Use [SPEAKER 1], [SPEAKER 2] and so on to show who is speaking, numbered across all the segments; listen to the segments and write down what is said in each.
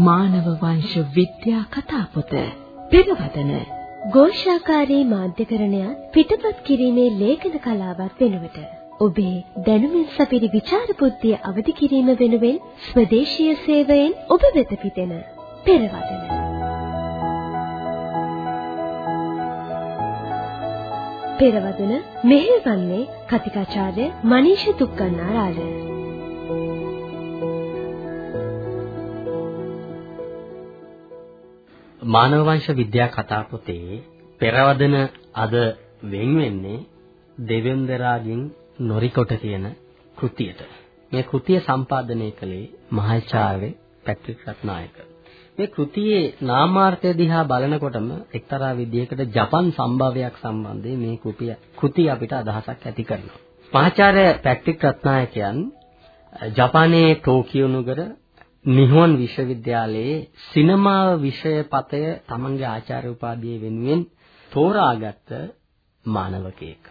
[SPEAKER 1] මානව වංශ විද්‍යා කතාපොත පෙරවදන.
[SPEAKER 2] ഘോഷාකාරී මාධ්‍යකරණයත් පිටපත් කිරීමේ ලේඛන කලාවක් වෙනුවට ඔබේ දැනුමින් සපිරි විචාර බුද්ධිය අවදි කිරීම වෙනුවෙන් ස්වදේශීය සේවයෙන් ඔබ වෙත පිටෙන පෙරවදන පෙරවදන මෙහෙවන්නේ කතිකාචාර්ය මනීෂ දුක්ඛනාරාල
[SPEAKER 3] මානව වංශ විද්‍යා කතා පොතේ පෙරවදන අද වෙන් වෙන්නේ දෙවෙන්දරාගෙන් නොරිකොට කියන කෘතියට. මේ කෘතිය සම්පාදනය කළේ මහාචාර්ය පැට්‍රික් රත්නායක. මේ කෘතියේ නාමාර්ථය දිහා බලනකොටම එක්තරා විදිහකට ජපන් සම්භාවයක් සම්බන්ධයෙන් මේ කෘතිය කෘතිය අපිට අදහසක් ඇති කරනවා. මහාචාර්ය පැට්‍රික් රත්නායකයන් ජපානයේ ටෝකියෝ නුගර නිහොන් විශ්වවිද්‍යාලයේ සිනමා විෂය පතය තමන්ගේ ආචාර්ය උපාධිය වෙනුවෙන් තෝරාගත්ත මානවකයෙක්.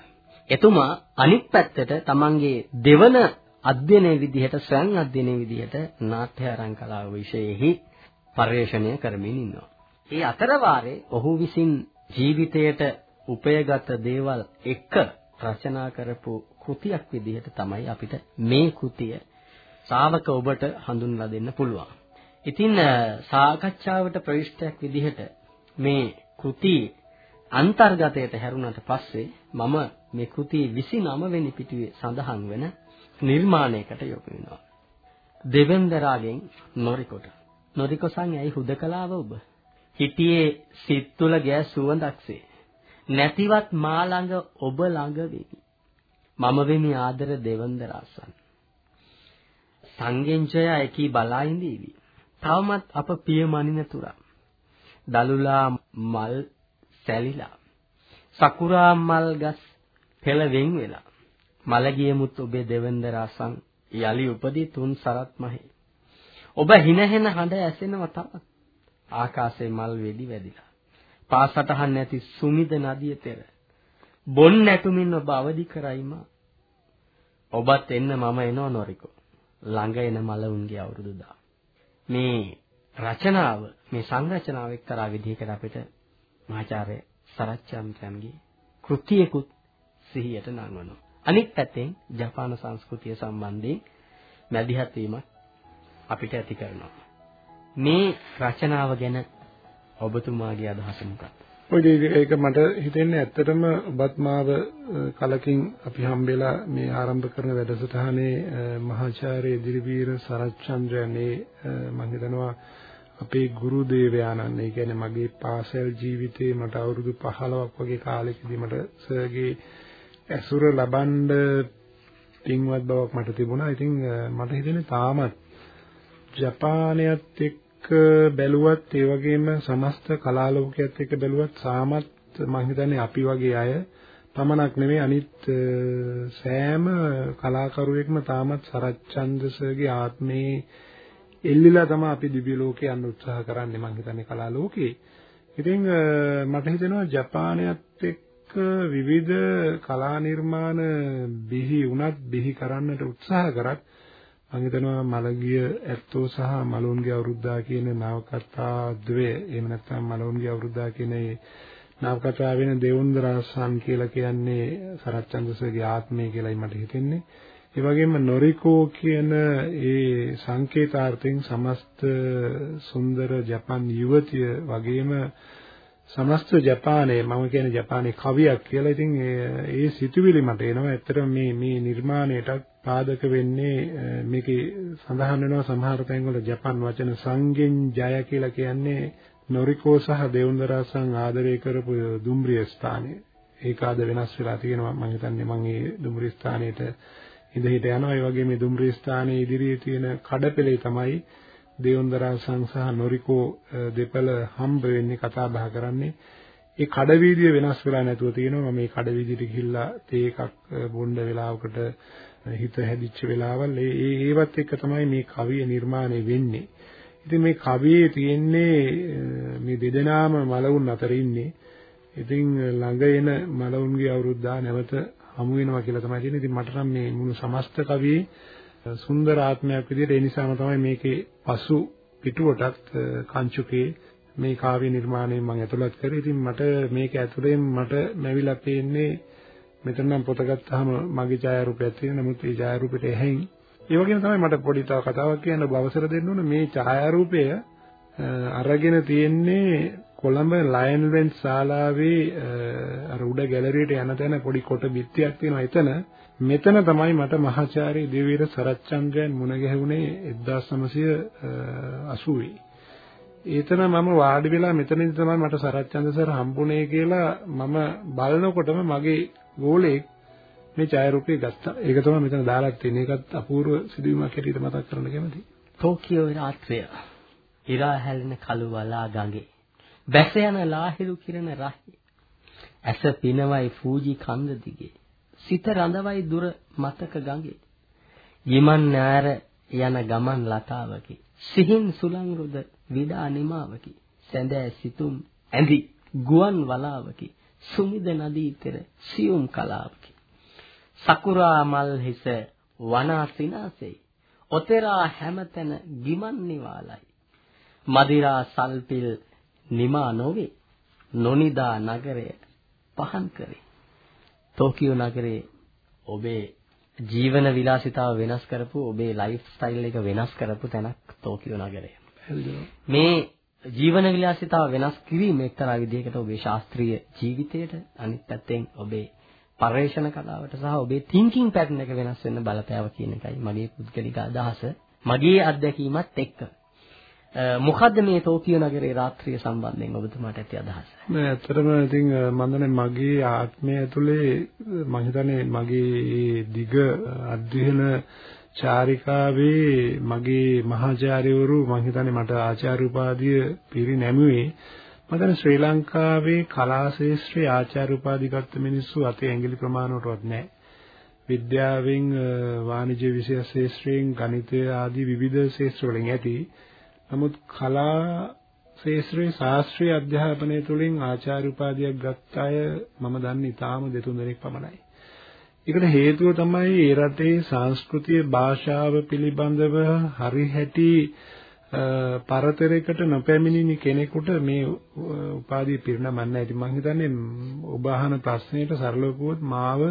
[SPEAKER 3] එතුමා අනිත් පැත්තට තමන්ගේ දෙවන අධ්‍යයනයේ විදිහට ස්වයං අධ්‍යයනයේ විදිහට නාට්‍ය ආරං කලාව විෂයෙහි පර්යේෂණය කරමින් ඉන්නවා. ඒ අතර ඔහු විසින් ජීවිතයට උපයගත් දේවල් එක්ක රචනා කරපු කෘතියක් විදිහට තමයි අපිට මේ කෘතිය ශාවක ඔබට හඳුන්වා දෙන්න පුළුවන්. ඉතින් සාකච්ඡාවට ප්‍රවිෂ්ටයක් විදිහට මේ කෘති අන්තර්ගතයට හැරුණාට පස්සේ මම මේ කෘති 29 වෙනි පිටුවේ සඳහන් වෙන නිර්මාණයකට යොමු වෙනවා. දෙවෙන්දරාගෙන් නොරිකොට. නොරිකොසන් ඇයි හුදකලාව ඔබ? හිටියේ සිත් තුල ගෑස් සුවඳක්සේ. නැතිවත් මා ළඟ ඔබ ළඟ වෙමි. මම වෙමි ආදර දෙවන්දරාසන්. සංගෙන්ජය එකී බලා ඉඳීවි. තවමත් අප පියමනින තුරා. දලුලා මල් සැලිලා. සකුරා මල් ගස් පෙළ වෙන් වෙලා. මලගියමුත් ඔබේ දෙවෙන්ද රසං යලි උපදී තුන් සරත් මහේ. ඔබ හිනහෙන හඬ ඇසෙනව තවත්. ආකාශේ මල් වෙඩි වැදිලා. පාසටහන් නැති සුමිද නදිය තෙර. බොන් නැටුමින් ඔබ අවදි කරයිමා. ඔබත් එන්න මම එනව නොරිකෝ. ළඟ එන මලවුන්ගේ අවුරුදු දා. මේ රචනාව මේ සංරචනාව එක්තරා විදිහකට අපිට මහාචාර්ය සරච්චන්ද්‍රයන්ගේ කෘතියකුත් සිහියට නංවනවා. අනිත් පැත්තෙන් ජපාන සංස්කෘතිය සම්බන්ධයෙන් මැදිහත් වීමක් අපිට ඇති කරනවා. මේ රචනාව ගැන ඔබතුමාගේ අදහස මොකක්ද?
[SPEAKER 4] ඔය ඒක මට හිතෙන්නේ ඇත්තටම ඔබත් මාව කලකින් අපි හම්බෙලා මේ ආරම්භ කරන වැඩසටහනේ මහාචාර්ය දිරිවීර සරච්චන්ද්‍රයනේ මම හිතනවා අපේ ගුරු දේවයාණන් ඒ කියන්නේ මගේ පාසල් ජීවිතේ මට අවුරුදු 15ක් වගේ කාලෙකදී මට සර්ගේ ඇසුර ලබන්න පින්වත් බවක් මට තිබුණා. ඉතින් මට හිතෙන්නේ තාමත් ජපානයත් එක්ක බැලුවත් ඒ වගේම සමස්ත කලා ලෝකයේත් එක්ක බැලුවත් සාමත් මම හිතන්නේ අපි වගේ අය පමණක් නෙමෙයි අනිත් සෑම කලාකරුවෙක්ම තාමත් සරච්චන්ද්‍රසර්ගේ ආත්මේ එල්ලිලා තමයි අපි දිව්‍ය ලෝකේ යන්න උත්සාහ කරන්නේ මම හිතන්නේ කලා ලෝකේ. ඉතින් මට හිතෙනවා ජපානයත් එක්ක විවිධ කලා නිර්මාණ බිහි වුණත් බිහි කරන්නට උත්සාහ කරත් මම හිතනවා මලගිය ඇත්තෝ සහ මලෝන්ගේ අවුරුද්දා කියන නවකතා ද්වය එහෙම නැත්නම් මලෝන්ගේ අවුරුද්දා කියන ඒ නවකතා වෙන දෙවුන්දරසන් කියලා කියන්නේ සරච්චන්ද්‍රසගේ ආත්මය කියලායි මට හිතෙන්නේ. ඒ වගේම නොරිකෝ කියන ඒ සංකේතාර්ථයෙන් සමස්ත සුන්දර ජපන් යුවතිය වගේම සමස්ත ජපානයේ මම කියන්නේ ජපානයේ කවියක් කියලා. ඉතින් ඒ සිතුවිලි මට එනවා. ඇත්තටම මේ මේ නිර්මාණයටත් පාදක වෙන්නේ මේකේ සඳහන් වෙනවා සමහර තැන්වල ජපන් වචන සංගෙන් ජය කියලා කියන්නේ නොරිකෝ සහ දෙවුන්දරාසන් ආදරය කරපු දුම්රිය ස්ථානය. ඒක ආද වෙනස් වෙලා තියෙනවා මම හිතන්නේ මම මේ දුම්රිය ස්ථානයට ඉඳ හිට යනවා. ඒ වගේ මේ දුම්රිය ස්ථානයේ ඉදිරියේ තියෙන කඩපෙලේ තමයි දේවන්දරාසන් සහ නොරිකෝ දෙපළ හම්බ වෙන්නේ කතා බහ කරන්නේ. ඒ කඩවීදිය වෙනස් වෙලා නැතුව තියෙනවා. මේ කඩවීදියට ගිහිල්ලා තේ එකක් බොන්න වෙලාවකට හිත හැදිච්ච වෙලාවල් ඒ ඒවත් එක්ක තමයි මේ කවිය නිර්මාණය වෙන්නේ. ඉතින් මේ කවියේ තියෙන්නේ මේ දෙදෙනාම මලවුන් අතර ඉන්නේ. ඉතින් ළඟ එන මලවුන්ගේ අවුරුද්දා නැවත හමු වෙනවා කියලා තමයි තියෙන්නේ. ඉතින් මට නම් මේ මුළු සමස්ත කවියේ සුන්දර ආත්මයක් විදිහට ඒ නිසාම තමයි මේකේ පසු පිටුවටත් කංචුකේ මේ කාව්‍ය නිර්මාණය මම ඇතුළත් කරේ. ඉතින් මට මේක ඇතුළෙන් මට මැවිලා පේන්නේ මෙතන නම් පොත ගත්තාම මගේ ඡායාරූපයක් තියෙන නමුත් ඒ ඡායාරූපෙට එහෙන් ඒ වගේම තමයි මට පොඩි තව කතාවක් කියන්න අවසර දෙන්න ඕන. මේ ඡායාරූපය අරගෙන තියෙන්නේ කොළඹ ලයන් වෙන්ස් ශාලාවේ අර උඩ ගැලරියට යන තැන පොඩි කොට බිත්තියක් තියෙනවා. එතන මෙතන තමයි මට මහාචාර්ය දෙවීර සරච්චන්ද්‍රයන් මුණ ගැහුනේ 1980 ඒතන මම වාඩි වෙලා මෙතනදී තමයි මට සරච්චන්ද්‍ර සර් හම්බුනේ කියලා මම බලනකොටම මගේ ගෝලෙක් මේ ඡායාරූපය ගත්තා. ඒක තමයි මෙතන දාලා තියෙන්නේ. ඒකත් අපූර්ව සිදුවීමක් හැටියට මතක් කරන්න කැමතියි.
[SPEAKER 3] ටෝකියෝ රාත්‍රිය. ඉරා හැලෙන කළු වලා ගඟේ. බැස යන ලාහිරු කිරණ රහි. ඇස පිනවයි ෆූජි කන්ද දිගේ. සිත රඳවයි දුර මතක ගඟේ. ගිමන් නෑර යන ගමන් ලතාවකි. සිහින් සුලංගුද විඩා නිමාවකි. සැඳෑ සිතුම් ඇඳි ගුවන් වලාවකි. සුමිද නදී තෙර සියුම් කලාවකි. සකුරා මල් හිස වනාසිනාසෙයි. ඔතෙරා හැමතැන ගිමන් නිවාලයි. මදිරා සල්පිල් නිමා නොවේ. නොනිදා නගරය පහන් කරේ. ටෝකියෝ නගරේ ඔබේ ජීවන විලාසිතාව වෙනස් කරපු ඔබේ ලයිෆ් ස්ටයිල් එක වෙනස් කරපු තැනක් ටෝකියෝ නගරය. මේ ජීවන විලාසිතාව වෙනස් කිරීම එක්තරා විදිහකට ඔබේ ශාස්ත්‍රීය ජීවිතයට අනිත් පැත්තෙන් ඔබේ පර්යේෂණ කලාවට සහ ඔබේ thinking pattern එක වෙනස් වෙන්න බලපෑව කියන එකයි මගේ පුද්ගලික අදහස. මගේ අත්දැකීමත් එක්ක මොකද්ද මේ ටෝකියෝ නගරයේ රාත්‍රිය සම්බන්ධයෙන් ඔබතුමාට ඇති අදහස?
[SPEAKER 4] නෑ ඇත්තටම ඉතින් මම මගේ ආත්මය ඇතුලේ මම හිතන්නේ මගේ දිග අධ්‍යයන චාරිකාවේ මගේ මහාචාර්යවරු මම හිතන්නේ මට ආචාර්ය උපාධිය පිරිනැමුවේ මම දැන් ශ්‍රී ලංකාවේ කලා ශාස්ත්‍රයේ ආචාර්ය උපාධි ගත්ත මිනිස්සු අතේ ඇඟිලි ප්‍රමාණවටවත් නැහැ. විද්‍යාවෙන් වාණිජ්‍ය විෂය ශාස්ත්‍රයෙන් ගණිතය ආදී විවිධ ශාස්ත්‍ර වලින් ඇති නමුත් කලා ශාස්ත්‍රයේ ශාස්ත්‍රීය අධ්‍යාපනය තුළින් ආචාර්ය උපාධියක් ගත්ත අය මම දන්නේ ඊටාම දෙතුන් දෙනෙක් පමණයි. ඒකට හේතුව තමයි ඒ රටේ සංස්කෘතිය භාෂාව පිළිබඳව හරි හැටි පරතරයකට නොපැමිණිනි කෙනෙකුට මේ උපාධිය පිරිනමන්න ඇති මම හිතන්නේ ඔබ අහන ප්‍රශ්නෙට සරලව කිව්වොත් මාව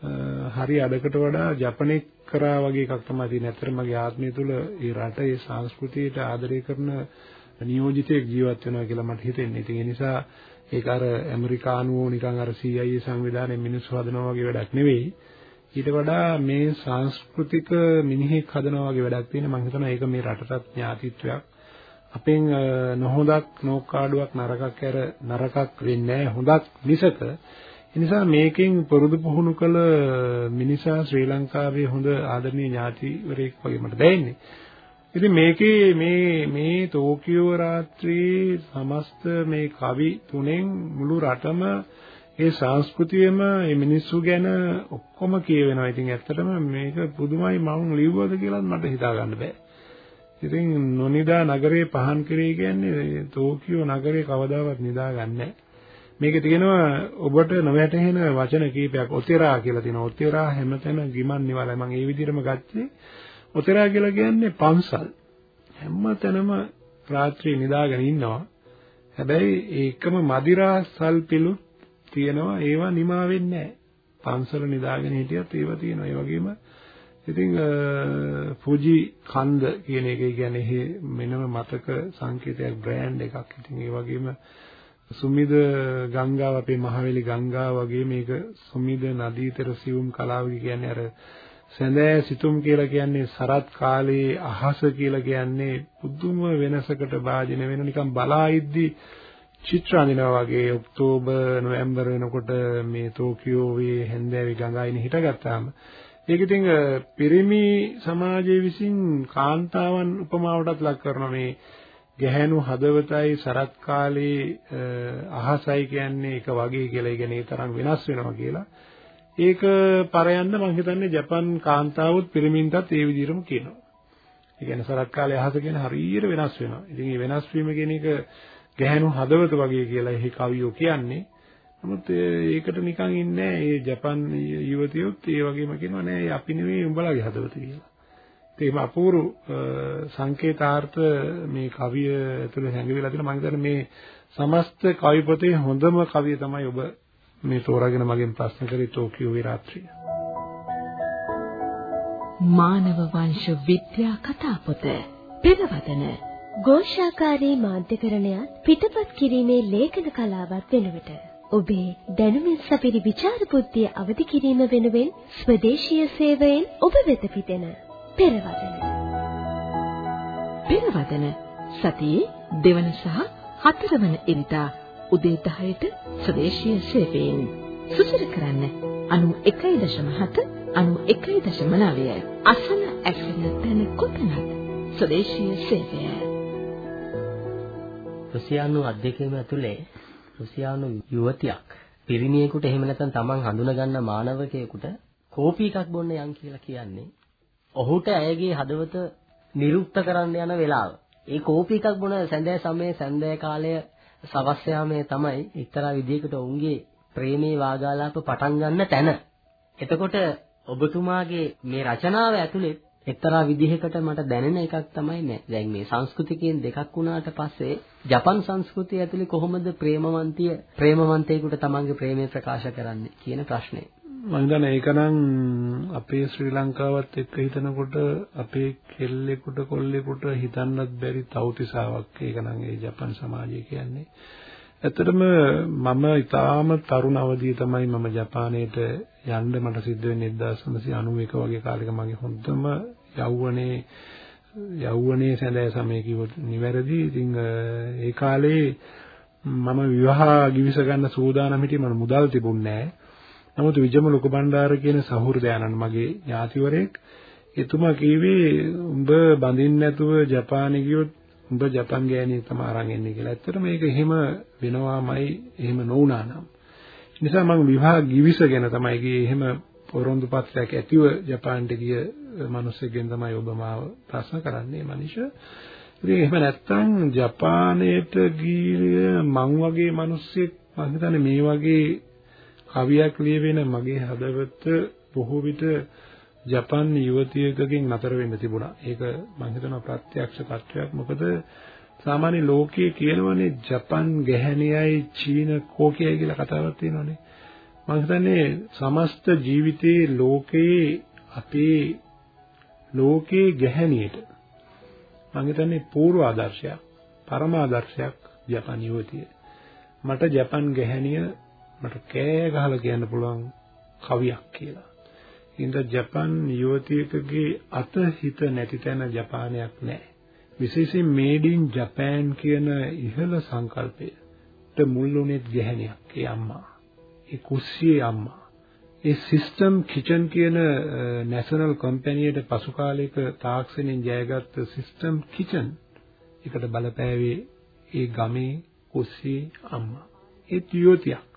[SPEAKER 4] හරි අඩකට වඩා ජපනෙක් කරා වගේ එකක් තමයි තියෙන්නේ. ඇත්තට මගේ ආත්මය තුළ ඒ රට ඒ සංස්කෘතියට ආදරය කරන නියෝජිතයෙක් ජීවත් වෙනවා කියලා මට හිතෙන්නේ. ඉතින් ඒ නිසා ඒක අර ඇමරිකානුවෝ නිකන් අර CIA සංවිධානයේ මිනිස්සු හදනවා වගේ වැඩක් නෙවෙයි. ඊට වඩා මේ සංස්කෘතික මිනිහෙක් හදනවා වගේ වැඩක් තියෙන මම හිතනවා ඒක මේ රටටත් ඥාතිත්වයක්. අපෙන් නොහොඳක් නෝකාඩුවක් නරකක් ඇර නරකක් වෙන්නේ නැහැ හොඳක් මිසක එනිසා මේකෙන් පුරුදු පුහුණු කළ මිනිසා ශ්‍රී ලංකාවේ හොඳ ආදරණීය ඥාතිවරයෙක් වගේ මට දැනෙන්නේ. ඉතින් මේකේ මේ මේ ටෝකියෝ රාත්‍රියේ සමස්ත මේ කවි තුනෙන් මුළු රටම ඒ සංස්කෘතියම මේ මිනිස්සු ගැන ඔක්කොම කියවෙනවා. ඉතින් ඇත්තටම මේක පුදුමයි මම ලිව්වද කියලාත් මට හිතා ගන්න බෑ. ඉතින් නොනිදා නගරේ පහන් කරේ කියන්නේ ටෝකියෝ නගරේ කවදාවත් නිදා ගන්නෑ. මේකේ තියෙනවා ඔබට නොවැටහෙන වචන කීපයක් ඔතෙරා කියලා තියෙනවා. ඔතෙරා හැමතැන ගිමන් නිවලයි. මම ඒ විදිහටම ගත්තේ ඔතෙරා කියලා කියන්නේ පන්සල්. හැමතැනම රාත්‍රී නිදාගෙන ඉන්නවා. හැබැයි ඒකම මදිරාසල් පිළුත් තියෙනවා. ඒවා නිමා වෙන්නේ නැහැ. පන්සල නිදාගෙන හිටියත් ඒවා තියෙනවා. ඒ වගේම ඉතින් ෆුජි කන්ද කියන එක කියන්නේ මෙනම මතක සංකේතයක් බ්‍රෑන්ඩ් එකක්. ඉතින් ඒ වගේම සුමිද ගංගාව අපේ මහවැලි ගංගාව වගේ මේක සුමිද නදීතර සියුම් කලාව කියන්නේ අර සැඳෑ සිතුම් කියලා කියන්නේ සරත් කාලයේ අහස කියලා කියන්නේ පුදුම වෙනසකට භාජන වෙන නිකන් බලා ඉද්දි චිත්‍ර අඳිනවා වගේ ඔක්තෝබර් නොවැම්බර් වෙනකොට මේ ටෝකියෝවේ හැන්දෑවේ ගඟයිනේ හිටගත්තාම ඒක ඉතින් පිරිමි සමාජයේ විසින් කාන්තාවන් උපමාවටත් ලක් කරන මේ ගැහැණු හදවතයි සරත් කාලේ අහසයි කියන්නේ එක වගේ කියලා. ඒ කියන්නේ ඒ තරම් වෙනස් වෙනවා කියලා. ඒක පරයන්න මම හිතන්නේ ජපන් කාන්තාවොත් පිරිමින්ටත් ඒ විදිහටම කියනවා. ඒ කියන්නේ සරත් කාලේ අහස කියන හරියට වෙනස් වෙනවා. ඉතින් මේ වෙනස් වීම කියන එක ගැහැණු හදවත වගේ කියලා එහි කවියෝ කියන්නේ. නමුත් ඒකට නිකන් ඉන්නේ ඒ ජපන් යුවතියොත් ඒ වගේම කියනවා නෑ අපි නෙවෙයි උඹලාගේ හදවත කියලා. ඒම අපූර්ව සංකේතාර්ථ මේ කවිය ඇතුළේ හැඟවිලා තියෙනවා මම හිතන්නේ මේ සමස්ත කවි පොතේ හොඳම කවිය තමයි ඔබ මේ තෝරාගෙන මගෙන් ප්‍රශ්න කරේ ටෝකියෝ විරාත්‍රිය.
[SPEAKER 1] මානව වංශ විද්‍යා කතා පොත පෙරවදන
[SPEAKER 2] ഘോഷාකාරී මාධ්‍යකරණයත් පිටපත් කිරීමේ ලේඛන කලාවත් වෙනුවට ඔබේ දැනුමින් සපිරි විචාර බුද්ධිය අවදි කිරීම වෙනුවෙන් ස්වදේශීය සේවයෙන් ඔබ වෙත පිටෙන පෙරවදන.
[SPEAKER 1] පෙරවදන සතියේ දෙවන සහ හතරවන ඉරිදා උදේ 10ට ස්වදේශීය සේවයෙන් සුසර කරන්න 91.7 91.9 අසන ඇසෙන තැන කොතනද? ස්වදේශීය සේවය.
[SPEAKER 3] රුසියානු අධ්‍යක්ෂකම ඇතුලේ රුසියානු යුවතියක් පිරිමියෙකුට එහෙම නැත්නම් Taman හඳුනගන්න මානවකයෙකුට කෝපි එකක් බොන්න යන් කියලා කියන්නේ ඔහුට ඇයගේ හදවත නිරුක්ත කරන්න යන වෙලාව. ඒ කෝපි එකක් බොන සැඳෑ සමයේ සැඳෑ කාලය සවස් යාමේ තමයි එක්තරා විදිහකට ඔවුන්ගේ ප්‍රේමේ වාගාලාප පටන් ගන්න තැන. එතකොට ඔබතුමාගේ මේ රචනාව ඇතුලේ එක්තරා විදිහකට මට දැනෙන එකක් තමයි නෑ. දැන් මේ සංස්කෘතිකයෙන් දෙකක් වුණාට පස්සේ ජපන් සංස්කෘතිය ඇතුලේ කොහොමද ප්‍රේමවන්තිය ප්‍රේමවන්තයෙකුට තමන්ගේ ප්‍රේමය ප්‍රකාශ කරන්නේ කියන ප්‍රශ්නේ.
[SPEAKER 4] මම හිතන්නේ ඒකනම් අපේ ශ්‍රී ලංකාවත් එක්ක හිතනකොට අපේ කෙල්ලෙකුට කොල්ලෙකුට හිතන්නත් බැරි තවතිසාවක් ඒකනම් ඒ ජපන් සමාජය කියන්නේ. ඇත්තටම මම ඊටාම තරුණ අවදියේ තමයි මම ජපානයට යන්න මට සිද්ධ වෙන්නේ 1991 වගේ කාලෙක මගේ හොඳම යෞවනයේ යෞවනයේ සැඳෑ සමය කිව්වොත් නිවැරදි. ඉතින් ඒ කාලේ මම විවාහ ගිවිස ගන්න සූදානම් හිටියේ මම මුදල් තිබුණේ නැහැ. නමුත් විජම ලොකු බණ්ඩාර කියන සහෘදයාණන් මගේ ඥාතිවරයෙක් එතුමා කිව්වේ උඹ බඳින්න නැතුව ජපානේ ගියොත් උඹ ජපන් ගෑණියෙක් තමයි අරන් එන්නේ කියලා. ඇත්තටම මේක එහෙම වෙනවාමයි එහෙම නොවුනා නම්. නිසා මම විවාහ ගිවිසගෙන තමයි ගියේ එහෙම පොරොන්දු පත්‍රයක් ඇතිව ජපානට ගිය මිනිස්සෙක්ගෙන් තමයි ඔබ මාව ප්‍රශ්න කරන්නේ මනිෂ. ඉතින් එහෙම නැත්තම් ජපානයට ගිය මං වගේ මිනිස්සෙක් මම හිතන්නේ මේ වගේ කවියක් ලියවෙන මගේ හදවත බොහෝ විට ජපන් යුවතියකකින් නතර වෙන්න තිබුණා. ඒක මම හිතනවා ප්‍රත්‍යක්ෂ තත්වයක්. මොකද සාමාන්‍ය ලෝකයේ කියනවනේ ජපන් ගැහැණියයි චීන කෝකියයි කියලා කතාවක් තියෙනවනේ. මම හිතන්නේ සමස්ත ජීවිතේ ලෝකයේ අපේ ලෝකයේ ගැහැණියට මම හිතන්නේ පූර්ව ආදර්ශයක්, පරම ආදර්ශයක් ජපන් යුවතිය. මට ජපන් ගැහැණිය මට කෑ ගහලා කියන්න පුළුවන් කවියක් කියලා. ඉතින් ජපන් යුවතියකගේ අත හිත නැති තැන ජපානයක් නැහැ. විශේෂයෙන් මේඩ් ඉන් ජපන් කියන ඉහළ සංකල්පයට මුල් වුණේ ගැහණියක් ඒ අම්මා. ඒ කුස්සියේ අම්මා. ඒ සිස්ටම් කිචන් කියන නැෂනල් කම්පැනියට පසු කාලයක තාක්ෂණයෙන් ජයගත්ත සිස්ටම් කිචන් එකට බලපෑවේ ඒ ගමේ කුස්සියේ අම්මා. ඒ යුවතියක්.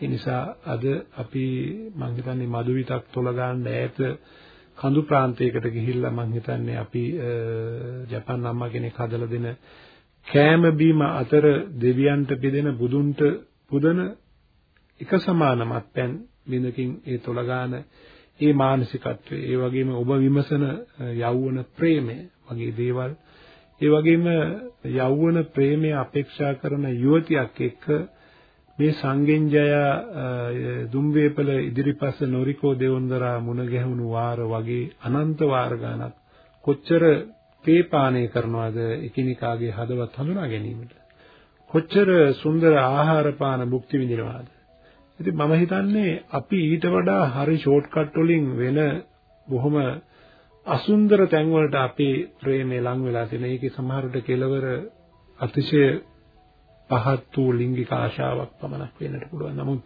[SPEAKER 4] ඒ නිසා අද අපි මම හිතන්නේ මදුවිතක් තොල ගන්න ඈත කඳු ප්‍රාන්තයකට ගිහිල්ලා මම හිතන්නේ අපි ජපන් අම්මා කෙනෙක් හදලා දෙන කෑම බීම අතර දෙවියන්ට පිදෙන බුදුන්ට පුදන එක සමාන මත්පැන් බිඳකින් ඒ තොල ගන්න ඒ මානසිකත්වය ඒ වගේම ඔබ විමසන යෞවන ප්‍රේමය වගේ දේවල්. ඒ වගේම යෞවන ප්‍රේමය අපේක්ෂා කරන යුවතියක් එක්ක මේ සංගෙන්ජය දුම්වේපල ඉදිරිපස්ස නොරිකෝ දෙවොන්දරා මුණ ගැහුණු වාර වගේ අනන්ත වාර ගණක් කොච්චර පේපානය කරනවද එකිනෙකාගේ හදවත් හඳුනා ගැනීමට කොච්චර සුන්දර ආහාර පාන භුක්ති විඳිනවද ඉතින් මම හිතන්නේ අපි ඊට වඩා හරි ෂෝට් කට් වලින් වෙන බොහොම අසුන්දර තැන් වලට අපේ ප්‍රේමය ලං වෙලා තියෙන. ඒකේ සමහරට කෙලවර අතිශය පහත් වූ ලිංගික ආශාවක් පමණක් වෙන්නට පුළුවන්. නමුත්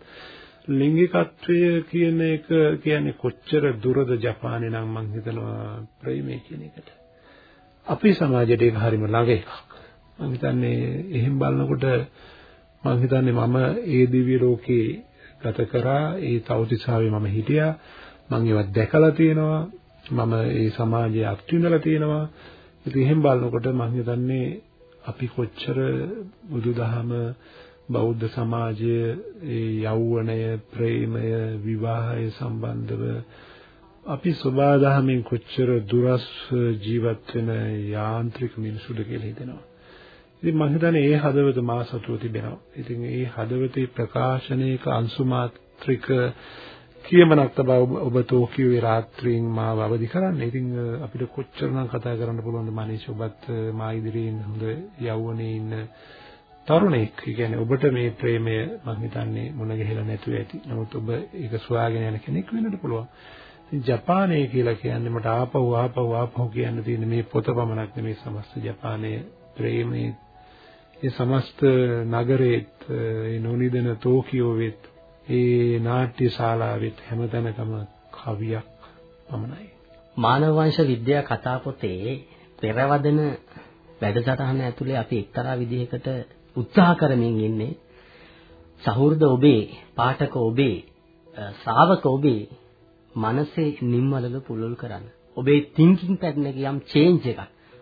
[SPEAKER 4] ලිංගිකත්වය කියන එක කියන්නේ කොච්චර දුරද ජපානයේ නම් මම හිතනවා ප්‍රේමය කියන එකට. අපේ සමාජයට ඒක හරිම ළඟ එකක්. මම හිතන්නේ එහෙම බලනකොට මම හිතන්නේ මම ඒ දිව්‍ය ලෝකේ ගත කරා ඒ තවතිසාවේ මම හිටියා. මම ඒවත් දැකලා තියෙනවා. මම ඒ සමාජයේ අත්විඳලා තියෙනවා. ඉතින් එහෙම බලනකොට මම හිතන්නේ අපි කොච්චර බුදුදහම බෞද්ධ සමාජය ඒ යෞවනය ප්‍රේමය විවාහය සම්බන්ධව අපි සබාදහමින් කොච්චර දුරස් ජීවත් වෙන යාන්ත්‍රික මිනිසුද කියලා හිතෙනවා. ඉතින් මම හිතන්නේ ඒ හදවත මා සතුව තිබෙනවා. ඉතින් ඒ හදවතේ ප්‍රකාශනයක අංශු මාත්‍රික කියමනක් තමයි ඔබ ටෝකියෝවේ රාත්‍රියෙන් මාව අවදි කරන්නේ. ඉතින් අපිට කොච්චරනම් කතා කරන්න පුළුවන්ද මනීෂ් ඔබත් මා ඉදිරියෙන් හොඳ යෞවනයේ ඉන්න තරුණෙක්. ඒ කියන්නේ ඔබට මේ ප්‍රේමය මම හිතන්නේ මුණ ගැහිලා නැතුව ඇති. නමුත් ඔබ ඒක සොයාගෙන යන කෙනෙක් වෙන්නත් පුළුවන්. ඉතින් ජපානය කියලා කියන්නේ මට ආපහු ආපහු ආපහු කියන්න තියෙන මේ පොත පමණක් නෙමෙයි සමස්ත ජපානයේ ප්‍රේමයේ ඒ සමස්ත නගරේත් ඒ නොනිදන ටෝකියෝවෙත් ඒ නාට්‍ය ශාලාවෙත් හැමතැනකම කවියක් පමණයි.
[SPEAKER 3] මානව වංශ විද්‍යා කතා පොතේ පෙරවදන වැඩසටහන ඇතුලේ අපි එක්තරා විදිහකට උත්සාහ කරමින් ඉන්නේ සහෘද ඔබේ පාඨක ඔබේ ශ්‍රාවක ඔබේ මනසේ නිම්වලල පුලුල් කරන්න. ඔබේ thinking pattern එක යම් change එකක්.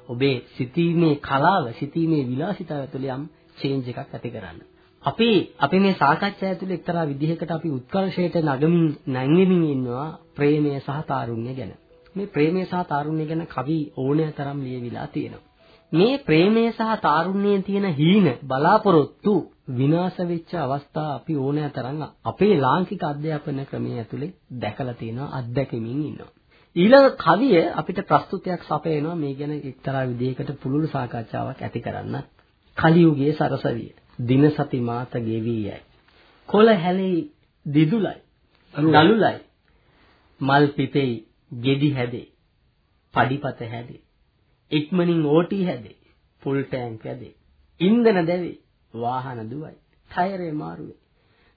[SPEAKER 3] ඔබේ සිතීමේ කලාව, සිතීමේ විලාසිතාව තුළ යම් change එකක් ඇති කරන්න. අපි අපි මේ සාකච්ඡා ඇතුළේ එක්තරා විදිහකට අපි උත්කර්ෂයට නගමින් නැංගෙමින් ඉන්නවා ප්‍රේමය සහ තාරුණ්‍ය ගැන. මේ ප්‍රේමය සහ තාරුණ්‍ය ගැන කවි ඕනෑ තරම් ලියවිලා තියෙනවා. මේ ප්‍රේමය සහ තාරුණ්‍යයේ තියෙන හීන බලාපොරොත්තු විනාශ වෙච්ච අවස්ථා අපි ඕනෑ තරම් අපේ ලාංකික අධ්‍යාපන ක්‍රමයේ ඇතුලේ දැකලා තියෙනවා අත්දැකීමින් ඉන්නවා. ඊළඟ කවිය අපිට ප්‍රස්තුතයක් සපයනවා මේ ගැන එක්තරා විදිහකට පුළුල් සාකච්ඡාවක් ඇති කරන්න. කලියුගයේ සරසවිය. දින සති මාත ගෙවි යයි. කොළ හැලෙයි දිදුලයි. දලුලයි. මල් පිපෙයි ගෙඩි හැදේ. පඩිපත හැදේ. ඉක්මනින් ඕටි හැදේ. Full tank හැදේ. ඉන්ධන දැවේ. වාහන දුවයි. ටයරේ මාරුවේ.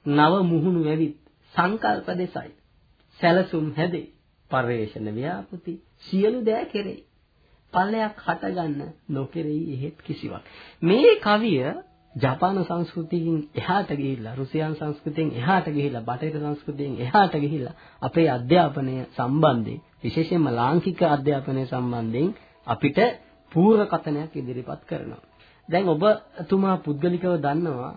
[SPEAKER 3] නව මුහුණු ඇවිත් සංකල්ප දෙසයි. සැලසුම් හැදේ. පරිවේෂණ ව්‍යාපෘති සියලු දෑ කෙරෙයි. පල්ලයක් හටගන්න නොකෙරෙයි එහෙත් කිසිවක්. මේ කවිය ජපාන සංස්කෘතියෙන් එහාට ගිහිල්ලා රුසියානු සංස්කෘතියෙන් එහාට ගිහිල්ලා බටහිර සංස්කෘතියෙන් එහාට ගිහිල්ලා අපේ අධ්‍යාපනය සම්බන්ධයෙන් විශේෂයෙන්ම ලාංකික අධ්‍යාපනය සම්බන්ධයෙන් අපිට පූර්ව කතනයක් ඉදිරිපත් කරනවා. දැන් ඔබතුමා පුද්ගලිකව දන්නවා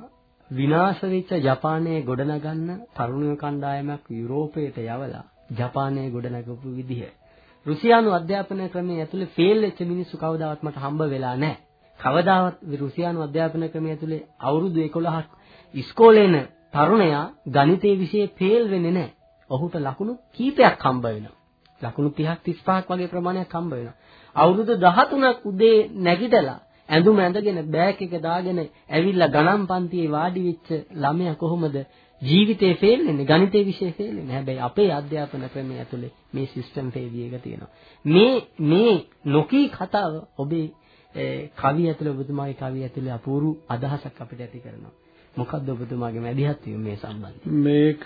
[SPEAKER 3] විනාශ වෙච්ච ජපානයේ ගොඩනගන්න තරුණ කණ්ඩායමක් යුරෝපයට යවලා ජපානයේ ගොඩනගපු විදිහ. රුසියානු අධ්‍යාපන ක්‍රමයේ ඇතුලේ ෆේල් වෙච්ච මිනිස්සු කවදාවත් මට හම්බ වෙලා නැහැ. කවදාවත් රුසියානු අධ්‍යාපන ක්‍රමයේ ඇතුලේ අවුරුදු 11ක් ඉස්කෝලේ යන තරුණයා ගණිතයේ විෂයේ ෆේල් වෙන්නේ නැහැ. ඔහුට ලකුණු කීපයක් හම්බ වෙනවා. ලකුණු 30ක් 35ක් වගේ ප්‍රමාණයක් හම්බ වෙනවා. අවුරුදු 13ක් උදේ නැගිටලා ඇඳුම ඇඳගෙන බෑග් එක දාගෙන ඇවිල්ලා ගණන් පන්තියේ වාඩි වෙච්ච ළමයා කොහොමද ජීවිතේ ෆේල් වෙන්නේ ගණිතයේ විෂය ෆේල් වෙන්නේ හැබැයි අපේ අධ්‍යාපන ක්‍රමය ඇතුලේ මේ සිස්ටම් ෆේවිය එක තියෙනවා මේ මේ නොකී කතාව ඔබේ කවිය ඇතුලේ ඔබතුමාගේ කවිය ඇතුලේ අපූර්ව අදහසක් අපිට ඇති කරනවා මොකද්ද ඔබතුමාගේ මැදිහත් වීම මේ සම්බන්ධයෙන්
[SPEAKER 4] මේක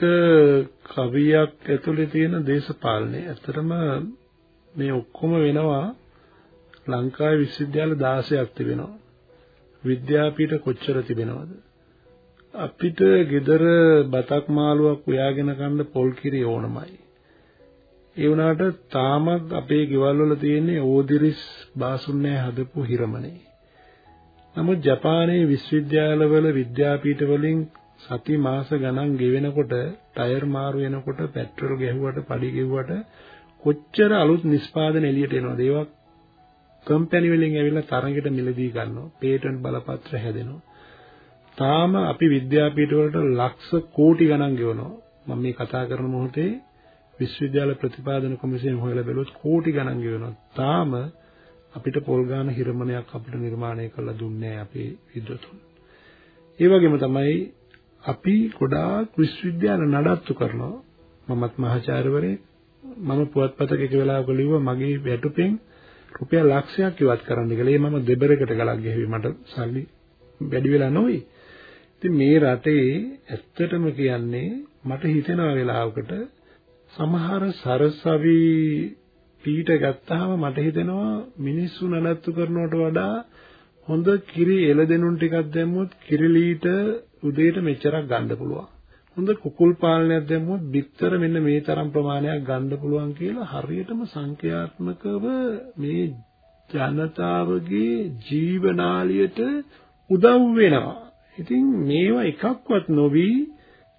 [SPEAKER 4] කවියක් ඇතුලේ තියෙන දේශපාලනය ඇත්තටම මේ ඔක්කොම වෙනවා ලංකාවේ විශ්වවිද්‍යාල 16ක් තිබෙනවා. විද්‍යාපීඨ කොච්චර තිබෙනවද? අපිට gedara බතක් මාළුවක් උයාගෙන කන්න පොල් කිරි ඕනමයි. ඒ වුණාට තාමත් අපේ ගෙවල් වල තියෙන්නේ ඕදිරිස් බාසුන්නේ හදපු හිරමනේ. නමුත් ජපානයේ විශ්වවිද්‍යාලවල විද්‍යාපීඨ වලින් සති මාස ගණන් ගෙවෙනකොට ටයර් මාරු වෙනකොට පෙට්‍රල් ගැහුවට පඩි ගෙවුවට කොච්චර අලුත් නිෂ්පාදන එළියට එනවද ඒවා කම්පැනි වලින් ඇවිල්ලා තරඟෙට මිලදී ගන්නවා. පේටන්ට් බලපත්‍ර හැදෙනවා. තාම අපි විද්‍යාපීඨ වලට ලක්ෂ කෝටි ගණන් ගෙවනවා. මම මේ කතා කරන මොහොතේ විශ්වවිද්‍යාල ප්‍රතිපාදන කොමිසමෙන් හොයලා බැලුවොත් කෝටි ගණන් ගෙවනවා. තාම අපිට පොල් ගාන හිරමණයක් අපිට නිර්මාණය කරලා දුන්නේ අපේ විද්වතුන්. ඒ වගේම තමයි අපි ගොඩාක් විශ්වවිද්‍යාල නඩත්තු කරනවා. මමත් මහාචාර්යවරයෙක් මම පුවත්පතක එක වෙලාවක ලිව්වා මගේ වැටුපෙන් රුපියල් ලක්ෂයක් ඉවත් කරන්න කියලා. ඒ මම දෙබරකට ගලක් ගැහුවේ මට සල්ලි වැඩි වෙලා නොවේ. ඉතින් මේ රටේ ඇත්තටම කියන්නේ මට හිතෙන වෙලාවකට සමහර සරසවි පීඨ ගත්තාම මට හිතෙනවා මිනිස්සු නඩත්තු කරනවට වඩා හොඳ කිරි එළදෙනුන් ටිකක් දැම්මොත් කිරි ලීටර් උදේට මෙච්චරක් ගන්න පුළුවන්. හොඳ කුකුල් පාලනයක් දැම්මොත් බිත්තර මෙන්න මේ තරම් ප්‍රමාණයක් ගන්න පුළුවන් කියලා හරියටම සංඛ්‍යාත්මකව මේ ජනතාවගේ ජීවනාලියට උදව් වෙනවා. ඉතින් මේවා එකක්වත් නොවි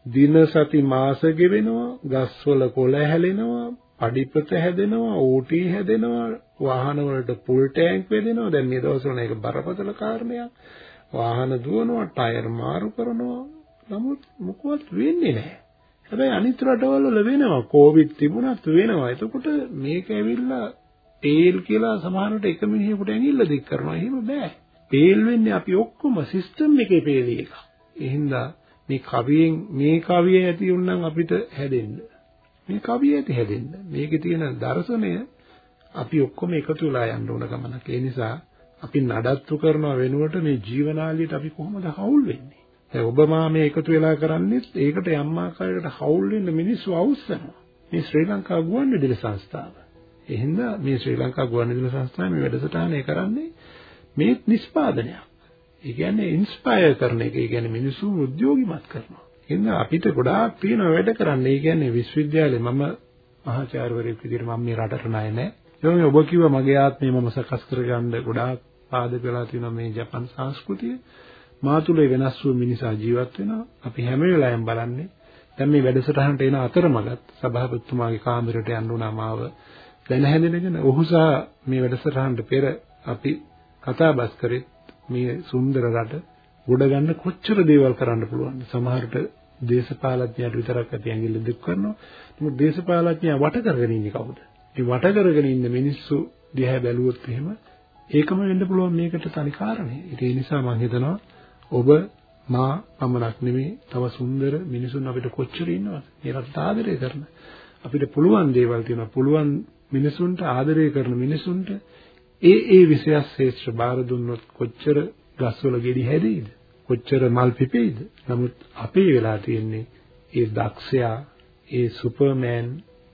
[SPEAKER 4] දින සති මාස ගෙවෙනවා, ගස්වල කොළ හැලෙනවා, පඩිපත හැදෙනවා, ඕටි හැදෙනවා, වාහන වලට පුල් ටැංක් වැදෙනවා. දැන් මේ දවස්වල මේක බරපතල කාරණයක්. වාහන දුවනවා, ටයර් මාරු කරනවා. නමුත් මොකවත් වෙන්නේ නැහැ. හැබැයි අනිත් රටවල් වල වෙනවා. කොවිඩ් තිබුණත් වෙනවා. එතකොට මේක ඇවිල්ලා තේල් කියලා සමහරවිට එක මිනිහෙකුට ඇඟිල්ල දික් කරනවා. එහෙම බෑ. පේල් වෙන්නේ අපි ඔක්කොම සිස්ටම් එකේ පේලි එක. එහෙනම් මේ කවියෙන් මේ කවිය ඇති වුණනම් අපිට හැදෙන්න. මේ කවිය ඇති හැදෙන්න. මේකේ තියෙන දර්ශනය අපි ඔක්කොම එකතු වෙලා යන්න ඕන ගමනක්. ඒ නිසා අපි නඩත්තු කරන වෙනුවට මේ ජීවනාලියට අපි කොහොමද හවුල් වෙන්නේ? දැන් ඔබ මා මේ එකතු වෙලා කරන්නේත් ඒකට යම් ආකාරයකට හවුල් වෙන්න මිනිස්සු අවශ්‍යනවා. මේ ශ්‍රී ලංකා ගුවන්විදුලි සංස්ථාව. එහෙනම් මේ ශ්‍රී ලංකා ගුවන්විදුලි සංස්ථාව මේ වැඩසටහනේ කරන්නේ මේ නිෂ්පාදනයක්. ඒ කියන්නේ ඉන්ස්පයර් කරන එක. ඒ කියන්නේ මිනිස්සු උද්‍යෝගිමත් කරනවා. එහෙනම් අපිට ගොඩාක් තියෙන වැඩ කරන්න. ඒ කියන්නේ විශ්වවිද්‍යාලේ මම මහාචාර්යවරයෙක් විදිහට මම මේ රටට ණය නැහැ. ඒ ඔබ කිව්වා මගේ ආත්මය මම සකස් කරගන්න ගොඩාක් පාදක වෙලා තියෙනවා මේ ජපන් සංස්කෘතිය. මා තුල වෙනස් වූ මිනිසා ජීවත් වෙනවා. අපි හැම වෙලාවෙම බලන්නේ දැන් මේ වැඩසටහනට එන අතරමඟත් සභාපතිතුමාගේ කාමරයට යන්න උනා මාව දැන හැඳිනගෙන ඔහු සහ මේ වැඩසටහනට පෙර අපි කතා බස් කරේ මේ සුන්දර රට ගොඩ ගන්න කොච්චර දේවල් කරන්න පුළුවන්ද? සමහරට දේශපාලඥයාට විතරක් ඇති ඇඟිල්ල දික් කරනවා. නමුත් දේශපාලඥයා වට කරගෙන ඉන්නේ කවුද? මේ වට කරගෙන ඉන්න මිනිස්සු දිහා බැලුවොත් එහෙම ඒකම වෙන්න පුළුවන් මේකට තනි කාරණේ. ඒ නිසා මම හිතනවා ඔබ මා පමණක් නෙමෙයි තව සුන්දර මිනිසුන් අපිට කොච්චර ඉන්නවද? මේ රටට ආදරය කරන අපිට පුළුවන් දේවල් තියෙනවා. පුළුවන් මිනිසුන්ට ආදරය කරන මිනිසුන්ට ඒ ඒ විෂයස් ශ්‍රේෂ්ඨ බාර දුන්නොත් කොච්චර ගස්වල ගෙඩි හැදෙයිද? කොච්චර මල් පිපෙයිද? නමුත් අපේ වෙලා තියෙන්නේ ඒ දක්ෂයා, ඒ සුපර්මෑන්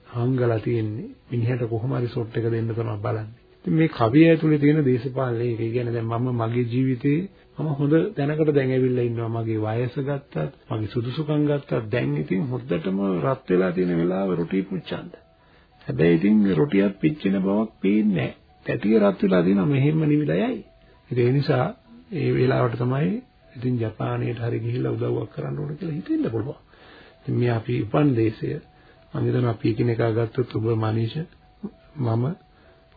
[SPEAKER 4] හංගලා තියෙන්නේ මිනිහට කොහොම හරි සොට් එක දෙන්න තමයි බලන්නේ. ඉතින් මේ කවිය ඇතුලේ තියෙන දේශපාලන ඒක කියන්නේ දැන් මම මගේ ජීවිතේ මම හොඳ දැනකට දැන් ඇවිල්ලා ඉන්නවා මගේ වයස ගත්තත් මගේ සුදුසුකම් ගත්තත් දැන් ඉතින් හොද්දටම රත් වෙලා තියෙන වෙලාව රොටි පුච්චන්න. හැබැයි ඉතින් රොටියක් පිච්චෙන බවක් පේන්නේ නැහැ. තැටිය රත් වෙලා දිනවා මෙහෙම නිවිලා යයි. ඒ නිසා ඒ වෙලාවට තමයි ඉතින් ජපානයට හරි ගිහිල්ලා උදව්වක් කරන්න ඕන කියලා හිතෙන්න පුළුවන්. ඉතින් මේ අපි උපන් දේශය මම හිතනවා අපි එකිනෙකා ගත්තොත් ඔබ මනීෂ මම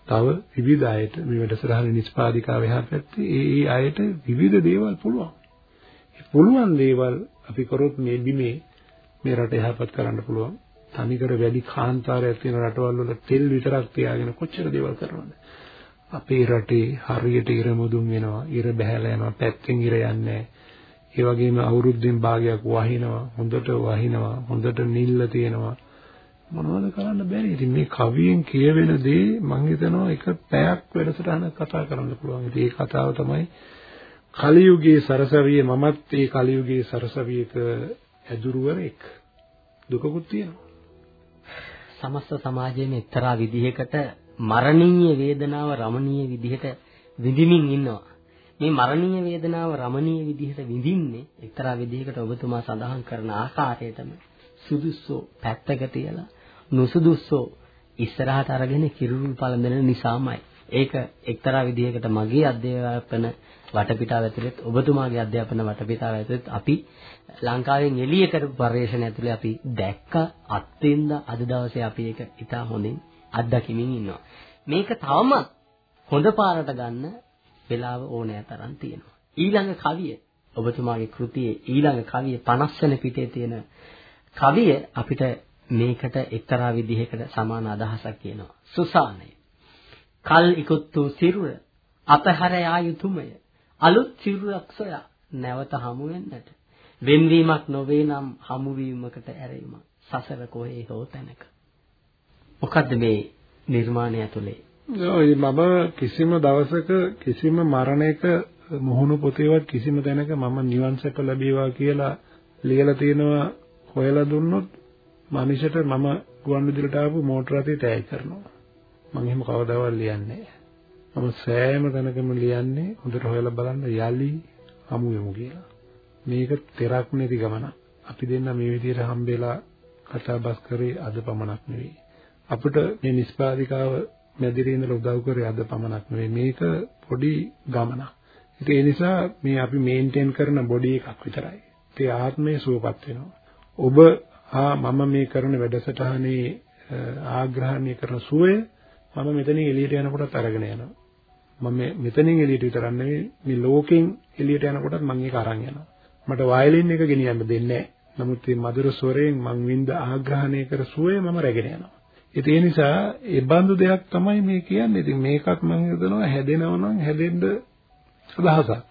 [SPEAKER 4] තව විවිධ අයට මේ වැඩසටහන නිෂ්පාදිකාව එහා පැත්තේ ඒ ඒ අයට විවිධ දේවල් පුළුවන්. පුළුවන් දේවල් අපි කරොත් මේ බිමේ මේ රට එහාපත් කරන්න පුළුවන්. තනිකර වැඩි කාන්තාරයක් තියෙන රටවල් වල තෙල් විතරක් තියාගෙන කොච්චර දේවල් කරනවද? අපේ රටේ හරියට ඉර මුදුන් වෙනවා. ඉර බහැලා යනවා. පැත්තෙන් ඉර යන්නේ ඒ වගේම අවුරුද්දෙන් භාගයක් වහිනවා. හොඳට වහිනවා. හොඳට නිල්ල තියෙනවා. මොනවද කරන්න බැරි. ඉතින් මේ කවියෙන් කියවෙන දේ මම හිතනවා එක පැයක් වැඩසටහනක් කතා කරන්න පුළුවන්. ඉතින් ඒ කතාව තමයි කලියුගයේ සරසවියේ මමත් ඒ කලියුගයේ සරසවියක ඇදුරුවරෙක්. දුකකුත් තියෙනවා.
[SPEAKER 3] සමස්ත සමාජයේම එක්තරා විදිහකට මරණීය වේදනාව රමණීය විදිහට විඳිමින් ඉන්නවා. මේ මරණීය වේදනාව රමණීය විදිහට විඳින්නේ එක්තරා විදිහකට ඔබතුමා සඳහන් කරන ආකාරයටම සුදුස්සෝ පැත්තක තියලා නුසුදුස්සෝ ඉස්සරහට අරගෙන කිරුළු පළඳින නිසාමයි. ඒක එක්තරා විදිහකට මගේ අධ්‍යාපන වටපිටාව ඇතුළත් ඔබතුමාගේ අධ්‍යාපන වටපිටාව ඇතුළත් අපි ලංකාවෙන් එළිය කරපු පරිශ්‍රණ ඇතුළේ අපි දැක්ක අත්විඳ අද දවසේ අපි ඒක ඉතා හොඳින් අත්දැකීමින් ඉන්නවා. මේක තවමත් හොඳ පාරට ගන්න වෙලාව ඕනෑ තරම් තියෙනවා. ඊළඟ කවිය ඔබතුමාගේ කෘතියේ ඊළඟ කවිය 50 වෙනි පිටේ තියෙන කවිය අපිට මේකට එක්තරා විදිහකට සමාන අදහසක් කියනවා. සුසානය. කල් ඉක්ුත් වූ සිරුර අපහැර යා යුතුයමය. අලුත් සිරුරක් සොයා නැවත හමු වෙන්නට. වෙන්වීමක් නොවේ නම් හමු වීමකට ඇරීම. සසර කොහේ හෝ තැනක. මොකද්ද මේ නිර්මාණය ඇතුලේ?
[SPEAKER 4] මම කිසිම දවසක කිසිම මරණයක මුහුණු පොතේවත් කිසිම තැනක මම නිවන් සැප ලැබේවා කියලා ලියලා තියෙනවා හොයලා දුන්නොත් මනුෂයට මම ගුවන් විදුලියට ආපු මෝටර රථේ තෑගි කරනවා. මම එහෙම කවදාවත් ලියන්නේ මම සෑම තැනකම ලියන්නේ හොඳට හොයලා බලන්න යලි හමු වෙමු කියලා. මේක තෙරක් නැති ගමනක්. අපි දෙන්න මේ විදිහට හම්බෙලා කතා බස් කරේ අද පමණක් නෙවෙයි. අපිට මේ නිස්පාදිකාව මැදිරියේ ඉඳලා උදව් කරේ අද පමණක් නෙවෙයි මේක පොඩි ගමනක්. ඒ නිසා මේ අපි මේන්ටේන් කරන බොඩි එකක් විතරයි. ඒ ආත්මය සුවපත් වෙනවා. ඔබ ආ මම මේ කරන වැඩසටහනේ ආග්‍රහණය කරන සුවය මම මෙතනින් එළියට යනකොටත් අරගෙන යනවා. මම මෙතනින් එළියට විතරක් නෙවෙයි මේ ලෝකෙන් එළියට යනකොටත් මම ඒක අරන් යනවා. මට වයලින් එක ගෙනියන්න දෙන්නේ නැහැ. නමුත් මේ මధుර ස්වරයෙන් මං විඳ ආග්‍රහණය කර සුවය මම රැගෙන යනවා. ඒ නිසා ඒ බඳු දෙයක් තමයි මේ කියන්නේ. ඉතින් මේකත් මම හිතනවා හැදෙනව නම් හැදෙන්න අදහසක්.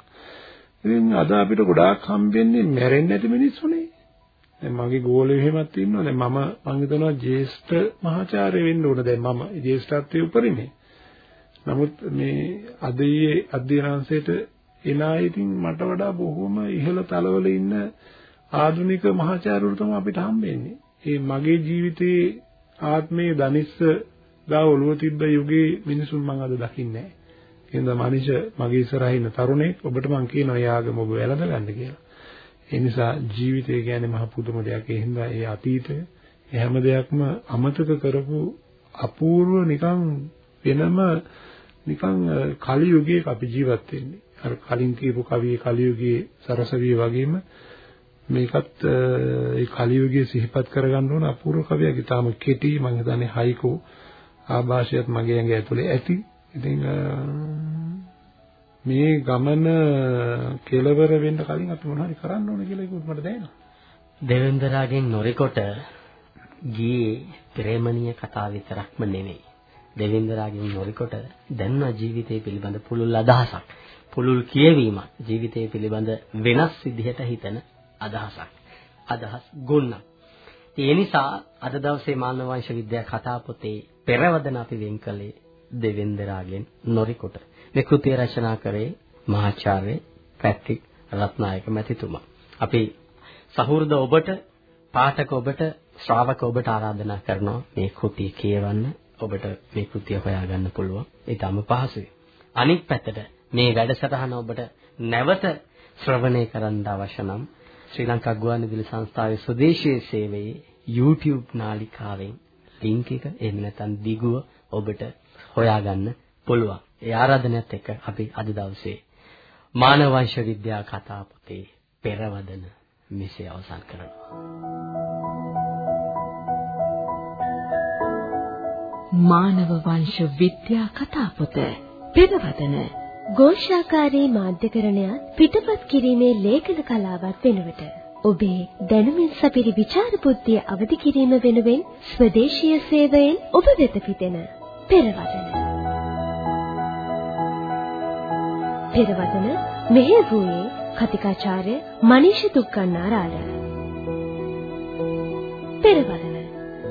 [SPEAKER 4] ඉතින් අද අපිට ගොඩාක් හම්බෙන්නේ මැරෙන්නේ නැති මිනිස්සුනේ. දැන් මගේ ගෝලෙ එහෙමත් ඉන්නවා. දැන් මම මම හිතනවා ජේෂ්ඨ මහාචාර්ය වෙන්න ඕන. දැන් මම ජේෂ්ඨත්වයේ උපරිමේ. නමුත් මේ අද ඊයේ අධ්‍යයනාංශයට එන අය ඉතින් මට වඩා බොහොම ඉහළ තලවල ඉන්න ආධුනික මහාචාර්යවරු තමයි අපිට හම්බෙන්නේ. ඒ මගේ ජීවිතයේ ආත්මයේ දනිස්ස ගා ඔළුව තිබ්බ යුගයේ මිනිසුන් මම අද දකින්නේ නැහැ. එහෙනම් මනිෂ මගේ ඉස්සරහින් ඉන්න තරුණෙක් ඔබට මම කියනවා යාගම ඔබ වැළඳ ගන්න කියලා. ඒ නිසා ජීවිතය කියන්නේ මහ පුදුම දෙයක්. ඒ හින්දා ඒ අතීතය ඒ හැම දෙයක්ම අමතක කරපු අපූර්ව නිකන් වෙනම නිකන් කලි යුගයක අපි ජීවත් වෙන්නේ. අර කලින් කියපු කවියේ කලි යුගයේ සරසවිය වගේම මේකත් ඒ කලි යුගයේ සිහිපත් කරගන්න ඕන අපූර්ව කවියක්. ඊටාම කෙටි මම හිතන්නේ හයිකෝ ආభాෂයත් මගේ ඇඟ ඇතුලේ ඇති. ඉතින් මේ ගමන කෙලවර වෙන්න කලින් අපි මොනවා හරි කරන්න ඕන කියලා ඒක මට දැනෙනවා.
[SPEAKER 3] දෙවෙන්දරාගෙන් නොරිකොට ගියේ ප්‍රේමණීය කතාව විතරක්ම නෙමෙයි. දෙවෙන්දරාගෙන් නොරිකොට දැනුණ ජීවිතය පිළිබඳ පුළුල් අදහසක්. පුළුල් කියවීමක් ජීවිතය පිළිබඳ වෙනස් විදිහට හිතන අදහසක්. අදහස් ගොන්නක්. ඒ නිසා අද දවසේ මානව වංශ විද්‍යා කතා පොතේ පෙරවදන අපි වෙන් කළේ දෙවෙන්දරාගෙන් නොරිකොට. මේ කෘතිය රචනා කරේ මහාචාර්ය පැට්‍රික් රත්නායක මැතිතුමා. අපි සහෘද ඔබට පාඨක ඔබට ශ්‍රාවක ඔබට ආරාධනා කරනවා මේ කෘතිය කියවන්න ඔබට මේ කෘතිය හොයාගන්න පුළුවන්. ඊටම පහසුයි. අනිත් පැත්තට මේ වැඩසටහන ඔබට නැවත ශ්‍රවණය කරන්න අවශ්‍ය නම් ශ්‍රී ලංකා ගුවන්විදුලි සංස්ථාවේ ස්වදේශීය සේවයේ YouTube නාලිකාවෙන් ලින්ක් එක එහෙම නැත්නම් දිගුව ඔබට හොයාගන්න පුළුවන්. ඒ ආරාධනයත් එක්ක අපි අද දවසේ මානව වංශ විද්‍යා කතා පොතේ පෙරවදන මෙසේ අවසන් කරනවා.
[SPEAKER 1] මානව වංශ විද්‍යා කතා පොත පෙරවදන
[SPEAKER 2] ഘോഷාකාරී මාධ්‍යකරණයත් පිටපත් කිරීමේ ලේඛන කලාවත් වෙනුවට ඔබේ දැනුමින් සපිරි විචාර බුද්ධිය අවදි කිරීම වෙනුවෙන් ස්වදේශීය සේවයෙන් ඔබ වෙත පිටෙන පෙරවදන පෙරවදන මෙහෙයුවේ කතිකාචාර්ය මනීෂ දුක්ඛන්නාරාල පෙරවදන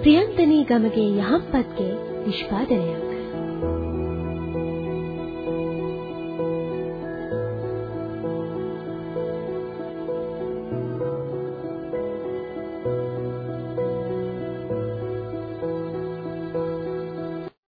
[SPEAKER 2] ප්‍රියන්තනී ගමගේ යහම්පත්ගේ නිෂ්පාදනයක්